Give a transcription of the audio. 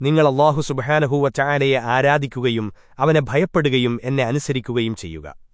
നിങ്ങൾ അള്ളാഹു സുബഹാനഹൂവ ചായാലയെ ആരാധിക്കുകയും അവനെ ഭയപ്പെടുകയും എന്നെ അനുസരിക്കുകയും ചെയ്യുക.